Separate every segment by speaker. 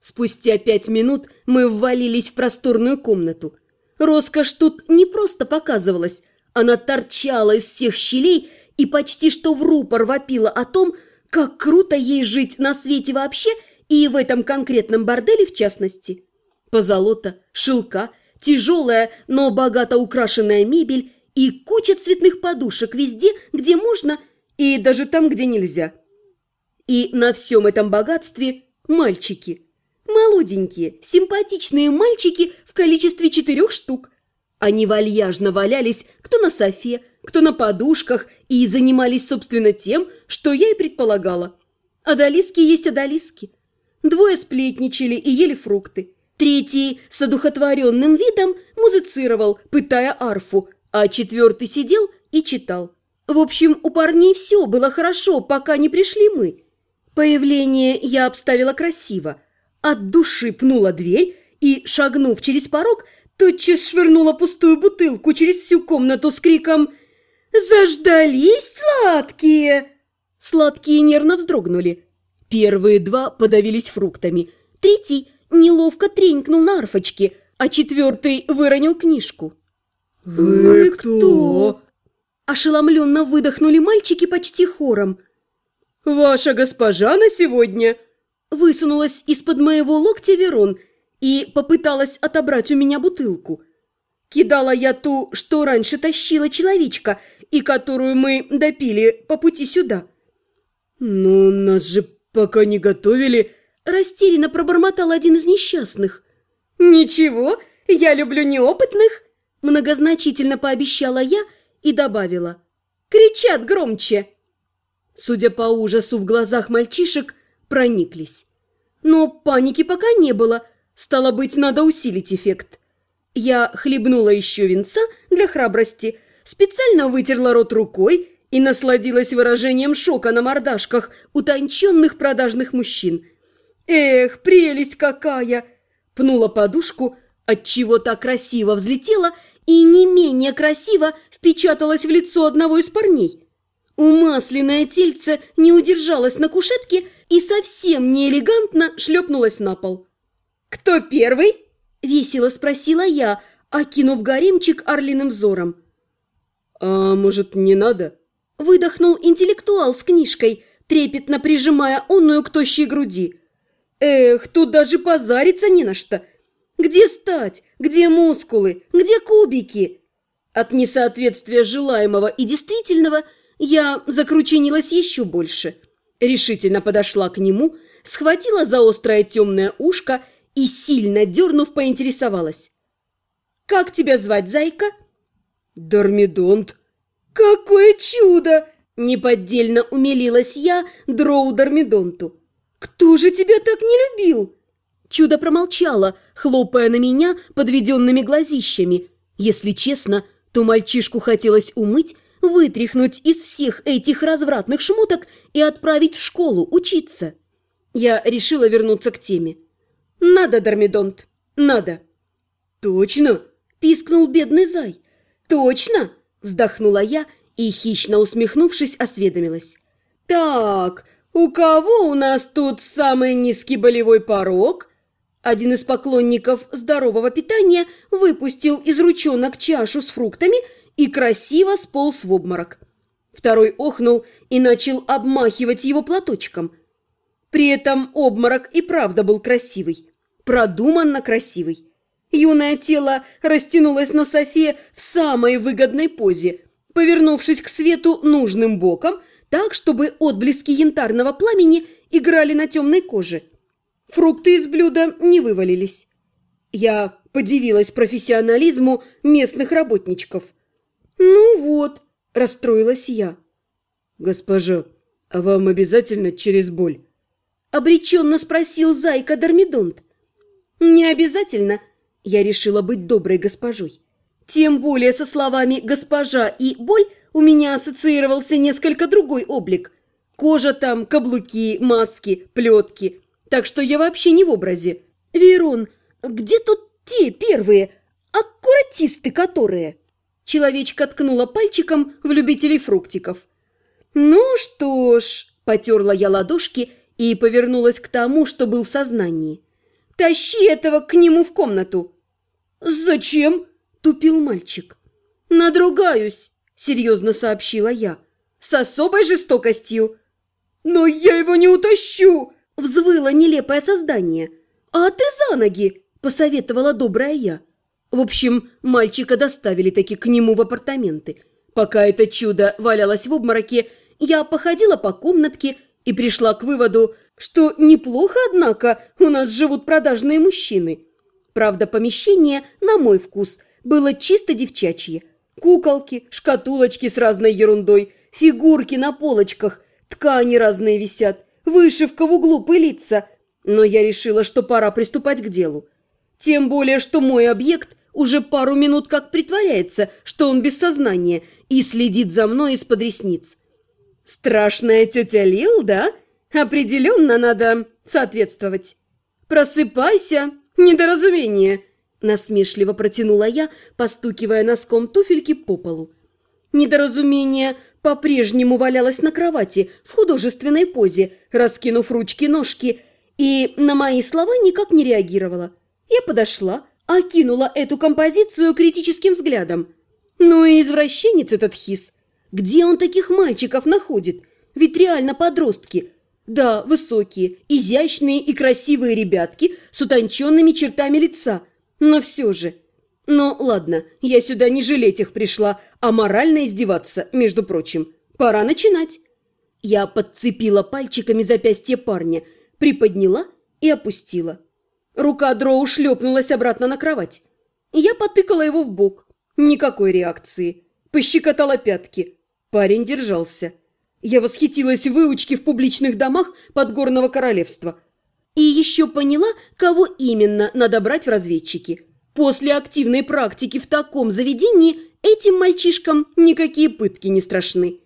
Speaker 1: Спустя пять минут мы ввалились в просторную комнату. Роскошь тут не просто показывалась, она торчала из всех щелей и почти что в рупор вопила о том, как круто ей жить на свете вообще и в этом конкретном борделе в частности. Позолота, шелка, тяжелая, но богато украшенная мебель и куча цветных подушек везде, где можно, и даже там, где нельзя. И на всем этом богатстве мальчики. Молоденькие, симпатичные мальчики в количестве четырех штук. Они вальяжно валялись кто на софе, кто на подушках и занимались, собственно, тем, что я и предполагала. Одолиски есть одолиски. Двое сплетничали и ели фрукты. Третий с одухотворенным видом музицировал, пытая арфу, а четвертый сидел и читал. В общем, у парней все было хорошо, пока не пришли мы. Появление я обставила красиво. От души пнула дверь и, шагнув через порог, тотчас швырнула пустую бутылку через всю комнату с криком «Заждались, сладкие!» Сладкие нервно вздрогнули. Первые два подавились фруктами, третий неловко тренькнул на арфочке, а четвертый выронил книжку.
Speaker 2: «Вы кто?»
Speaker 1: Ошеломленно выдохнули мальчики почти хором. «Ваша госпожа на сегодня!» Высунулась из-под моего локтя Верон и попыталась отобрать у меня бутылку. Кидала я ту, что раньше тащила человечка, и которую мы допили по пути сюда.
Speaker 2: «Но нас же пока не готовили», –
Speaker 1: растерянно пробормотал один из несчастных. «Ничего, я люблю неопытных», – многозначительно пообещала я и добавила. «Кричат громче». Судя по ужасу в глазах мальчишек, прониклись. Но паники пока не было, стало быть, надо усилить эффект. Я хлебнула еще венца для храбрости, специально вытерла рот рукой и насладилась выражением шока на мордашках утонченных продажных мужчин. «Эх, прелесть какая!» Пнула подушку, отчего так красиво взлетела и не менее красиво впечаталась в лицо одного из парней. Умасленное тельце не удержалось на кушетке и совсем неэлегантно шлепнулось на пол. «Кто первый?» – весело спросила я, окинув гаремчик орлиным взором.
Speaker 2: «А может, не надо?»
Speaker 1: – выдохнул интеллектуал с книжкой, трепетно прижимая онную к тощей груди. «Эх, тут даже позариться не на что. Где стать? Где мускулы? Где кубики?» От несоответствия желаемого и действительного я закрученилась еще больше. Решительно подошла к нему, схватила за острое темное ушко и, сильно дернув, поинтересовалась. «Как тебя звать, зайка?»
Speaker 2: «Дормидонт».
Speaker 1: «Какое чудо!» – неподдельно умилилась я дроу Дормидонту. «Кто же тебя так не любил?» Чудо промолчало, хлопая на меня подведенными глазищами. Если честно, то мальчишку хотелось умыть, вытряхнуть из всех этих развратных шмоток и отправить в школу учиться. Я решила вернуться к теме. «Надо, Дормидонт, надо!» «Точно!» – пискнул бедный зай. «Точно!» – вздохнула я и, хищно усмехнувшись, осведомилась. «Так, у кого у нас тут самый низкий болевой порог?» Один из поклонников здорового питания выпустил из ручонок чашу с фруктами и красиво сполз в обморок. Второй охнул и начал обмахивать его платочком. При этом обморок и правда был красивый, продуманно красивый. Юное тело растянулось на софе в самой выгодной позе, повернувшись к свету нужным боком, так, чтобы отблески янтарного пламени играли на темной коже. Фрукты из блюда не вывалились. Я подивилась профессионализму местных работничков. «Ну вот», – расстроилась я.
Speaker 2: «Госпожа, а вам обязательно через боль?»
Speaker 1: Обреченно спросил зайка Дормидонт. «Не обязательно», – я решила быть доброй госпожой. Тем более со словами «госпожа» и «боль» у меня ассоциировался несколько другой облик. Кожа там, каблуки, маски, плетки. Так что я вообще не в образе. «Верон, где тут те первые, аккуратисты которые?» Человечка ткнула пальчиком в любителей фруктиков. «Ну что ж», – потерла я ладошки и повернулась к тому, что был в сознании. «Тащи этого к нему в комнату!» «Зачем?» – тупил мальчик. «Надругаюсь!» – серьезно сообщила я. «С особой жестокостью!» «Но я его не утащу!» – взвыло нелепое создание. «А ты за ноги!» – посоветовала добрая я. В общем, мальчика доставили таки к нему в апартаменты. Пока это чудо валялось в обмороке, я походила по комнатке и пришла к выводу, что неплохо, однако, у нас живут продажные мужчины. Правда, помещение, на мой вкус, было чисто девчачье. Куколки, шкатулочки с разной ерундой, фигурки на полочках, ткани разные висят, вышивка в углу пылится. Но я решила, что пора приступать к делу. Тем более, что мой объект уже пару минут как притворяется, что он без сознания, и следит за мной из-под ресниц. Страшная тетя Лил, да? Определенно надо соответствовать. Просыпайся, недоразумение, насмешливо протянула я, постукивая носком туфельки по полу. Недоразумение по-прежнему валялось на кровати в художественной позе, раскинув ручки-ножки, и на мои слова никак не реагировала. Я подошла, окинула эту композицию критическим взглядом. Ну и извращенец этот хис. Где он таких мальчиков находит? Ведь реально подростки. Да, высокие, изящные и красивые ребятки с утонченными чертами лица. Но все же... Ну, ладно, я сюда не жалеть их пришла, а морально издеваться, между прочим. Пора начинать. Я подцепила пальчиками запястье парня, приподняла и опустила. Рука Дроу шлепнулась обратно на кровать. Я потыкала его в бок. Никакой реакции. Пощекотала пятки. Парень держался. Я восхитилась выучке в публичных домах подгорного королевства. И еще поняла, кого именно надо брать в разведчики. После активной практики в таком заведении этим мальчишкам никакие пытки не страшны.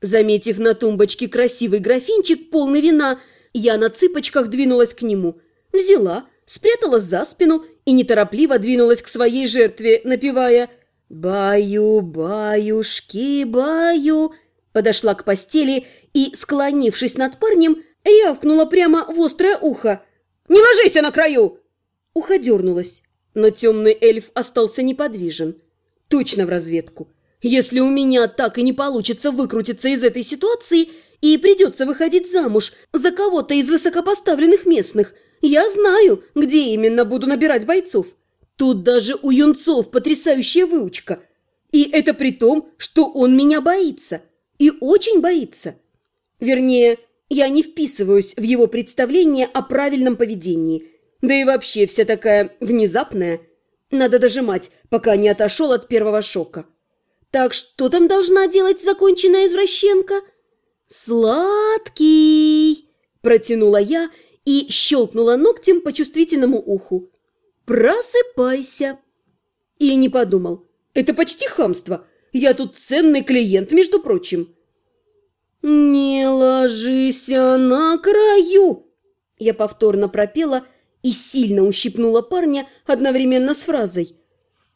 Speaker 1: Заметив на тумбочке красивый графинчик, полный вина, я на цыпочках двинулась к нему. Взяла, спряталась за спину и неторопливо двинулась к своей жертве, напевая «Баю, баюшки, баю!» Подошла к постели и, склонившись над парнем, рявкнула прямо в острое ухо. «Не ложися на краю!» Ухо дернулось, но темный эльф остался неподвижен. Точно в разведку. Если у меня так и не получится выкрутиться из этой ситуации и придется выходить замуж за кого-то из высокопоставленных местных – я знаю, где именно буду набирать бойцов. Тут даже у юнцов потрясающая выучка. И это при том, что он меня боится. И очень боится. Вернее, я не вписываюсь в его представление о правильном поведении. Да и вообще вся такая внезапная. Надо дожимать, пока не отошел от первого шока. Так что там должна делать законченная извращенка? «Сладкий!» – протянула я – и щелкнула ногтем по чувствительному уху. «Просыпайся!» И не подумал. «Это почти хамство. Я тут ценный клиент, между прочим». «Не ложись на краю!» Я повторно пропела и сильно ущипнула парня одновременно с фразой.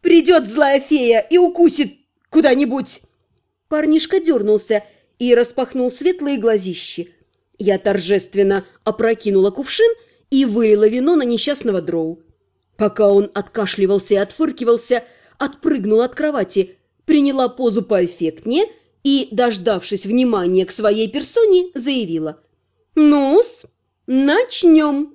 Speaker 1: «Придет злая фея и укусит куда-нибудь!» Парнишка дернулся и распахнул светлые глазищи. Я торжественно опрокинула кувшин и вылила вино на несчастного дроу. Пока он откашливался и отфыркивался, отпрыгнула от кровати, приняла позу поэффектнее и, дождавшись внимания к своей персоне, заявила. «Ну-с, начнем!»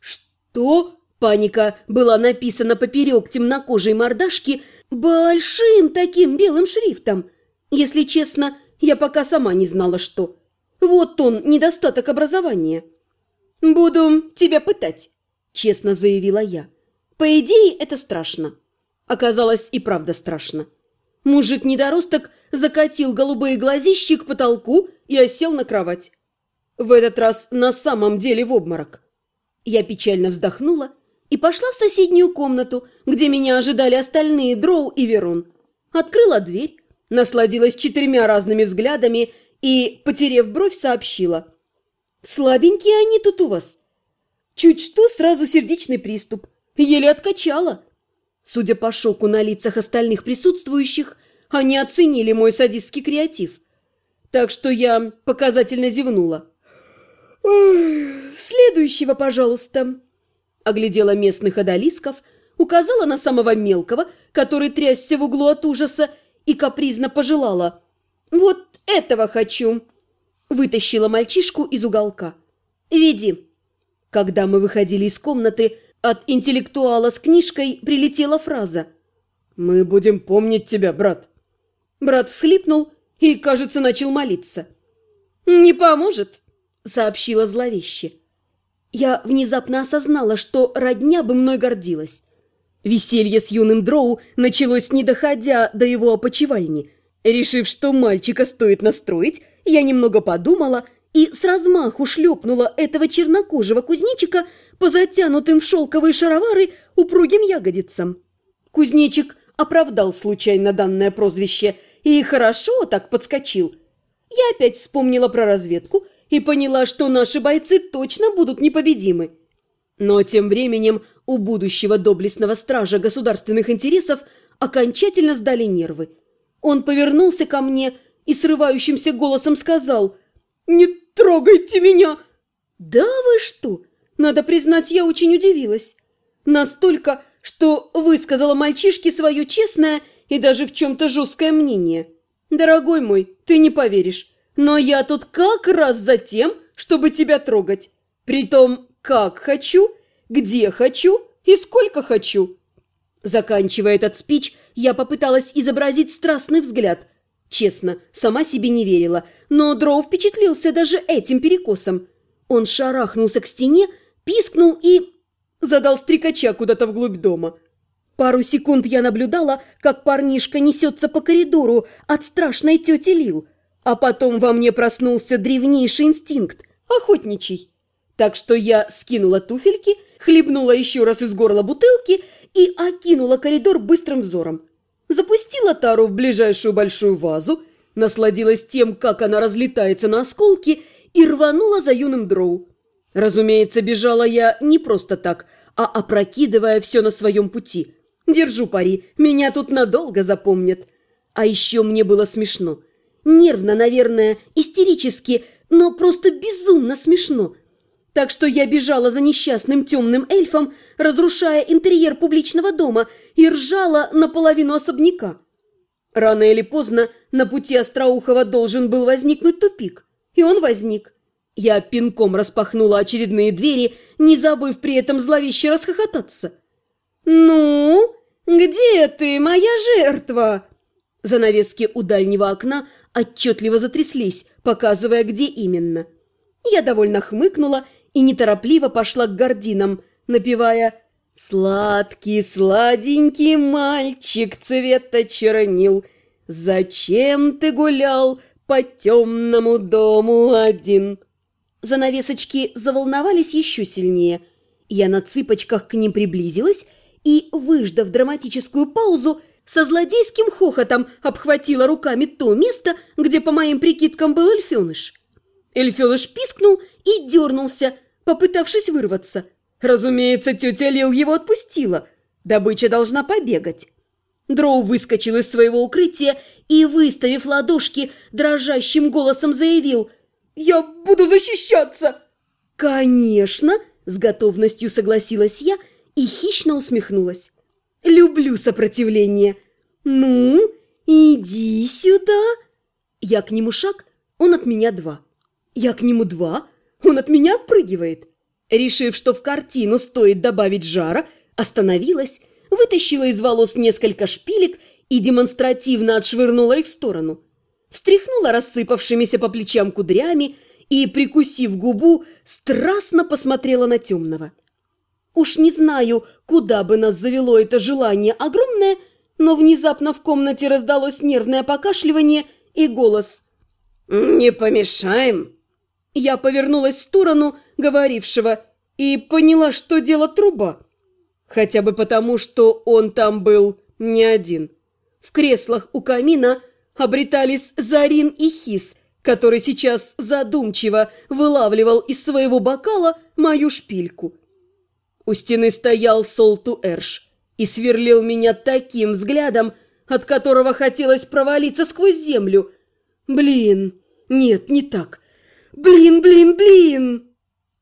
Speaker 1: «Что?» Паника была написана поперек темнокожей мордашки большим таким белым шрифтом. Если честно, я пока сама не знала, что. Вот он, недостаток образования. «Буду тебя пытать», – честно заявила я. «По идее, это страшно». Оказалось, и правда страшно. Мужик-недоросток закатил голубые глазищи к потолку и осел на кровать. В этот раз на самом деле в обморок. Я печально вздохнула и пошла в соседнюю комнату, где меня ожидали остальные Дроу и Верон. Открыла дверь, насладилась четырьмя разными взглядами и, потерев бровь, сообщила. «Слабенькие они тут у вас. Чуть что, сразу сердечный приступ. Еле откачала». Судя по шоку на лицах остальных присутствующих, они оценили мой садистский креатив. Так что я показательно зевнула. следующего, пожалуйста. Оглядела местных одолисков, указала на самого мелкого, который трясся в углу от ужаса, и капризно пожелала. «Вот этого хочу!» Вытащила мальчишку из уголка. «Веди!» Когда мы выходили из комнаты, от интеллектуала с книжкой прилетела фраза.
Speaker 2: «Мы будем помнить тебя, брат».
Speaker 1: Брат всхлипнул и, кажется, начал молиться. «Не поможет», — сообщила зловеще. Я внезапно осознала, что родня бы мной гордилась. Веселье с юным Дроу началось, не доходя до его опочивальни. Решив, что мальчика стоит настроить, я немного подумала и с размаху шлепнула этого чернокожего кузнечика по затянутым в шелковые шаровары упругим ягодицам. Кузнечик оправдал случайно данное прозвище и хорошо так подскочил. Я опять вспомнила про разведку и поняла, что наши бойцы точно будут непобедимы. Но тем временем у будущего доблестного стража государственных интересов окончательно сдали нервы. Он повернулся ко мне и срывающимся голосом сказал «Не трогайте меня!» «Да вы что?» Надо признать, я очень удивилась. Настолько, что высказала мальчишке свое честное и даже в чем-то жесткое мнение. «Дорогой мой, ты не поверишь, но я тут как раз за тем, чтобы тебя трогать. Притом, как хочу, где хочу и сколько хочу». Заканчивая этот спич, я попыталась изобразить страстный взгляд. Честно, сама себе не верила, но Дроу впечатлился даже этим перекосом. Он шарахнулся к стене, пискнул и... задал стрекача куда-то вглубь дома. Пару секунд я наблюдала, как парнишка несется по коридору от страшной тети Лил, а потом во мне проснулся древнейший инстинкт – охотничий. Так что я скинула туфельки, хлебнула еще раз из горла бутылки и окинула коридор быстрым взором. Запустила тару в ближайшую большую вазу, насладилась тем, как она разлетается на осколки, и рванула за юным дроу. Разумеется, бежала я не просто так, а опрокидывая все на своем пути. Держу пари, меня тут надолго запомнят. А еще мне было смешно. Нервно, наверное, истерически, но просто безумно смешно. Так что я бежала за несчастным темным эльфом, разрушая интерьер публичного дома и ржала наполовину особняка. Рано или поздно на пути Остроухова должен был возникнуть тупик. И он возник. Я пинком распахнула очередные двери, не забыв при этом зловеще расхохотаться. «Ну, где ты, моя жертва?» Занавески у дальнего окна отчетливо затряслись, показывая, где именно. Я довольно хмыкнула и неторопливо пошла к гординам, напевая «Сладкий, сладенький мальчик цвета чернил, зачем ты гулял по темному дому один?» Занавесочки заволновались еще сильнее. Я на цыпочках к ним приблизилась и, выждав драматическую паузу, со злодейским хохотом обхватила руками то место, где, по моим прикидкам, был эльфеныш. Эльфеныш пискнул и дернулся, попытавшись вырваться. Разумеется, тетя Лил его отпустила. Добыча должна побегать. Дроу выскочил из своего укрытия и, выставив ладошки, дрожащим голосом заявил – я буду защищаться!» «Конечно!» – с готовностью согласилась я и хищно усмехнулась. «Люблю сопротивление. Ну, иди сюда!» Я к нему шаг, он от меня два. Я к нему два, он от меня отпрыгивает. Решив, что в картину стоит добавить жара, остановилась, вытащила из волос несколько шпилек и демонстративно отшвырнула их в сторону встряхнула рассыпавшимися по плечам кудрями и, прикусив губу, страстно посмотрела на темного. Уж не знаю, куда бы нас завело это желание огромное, но внезапно в комнате раздалось нервное покашливание и голос «Не помешаем?» Я повернулась в сторону говорившего и поняла, что дело труба. Хотя бы потому, что он там был не один. В креслах у камина – обретались Зарин и Хис, который сейчас задумчиво вылавливал из своего бокала мою шпильку. У стены стоял Солту Эрш и сверлил меня таким взглядом, от которого хотелось провалиться сквозь землю. Блин, нет, не так. Блин, блин, блин!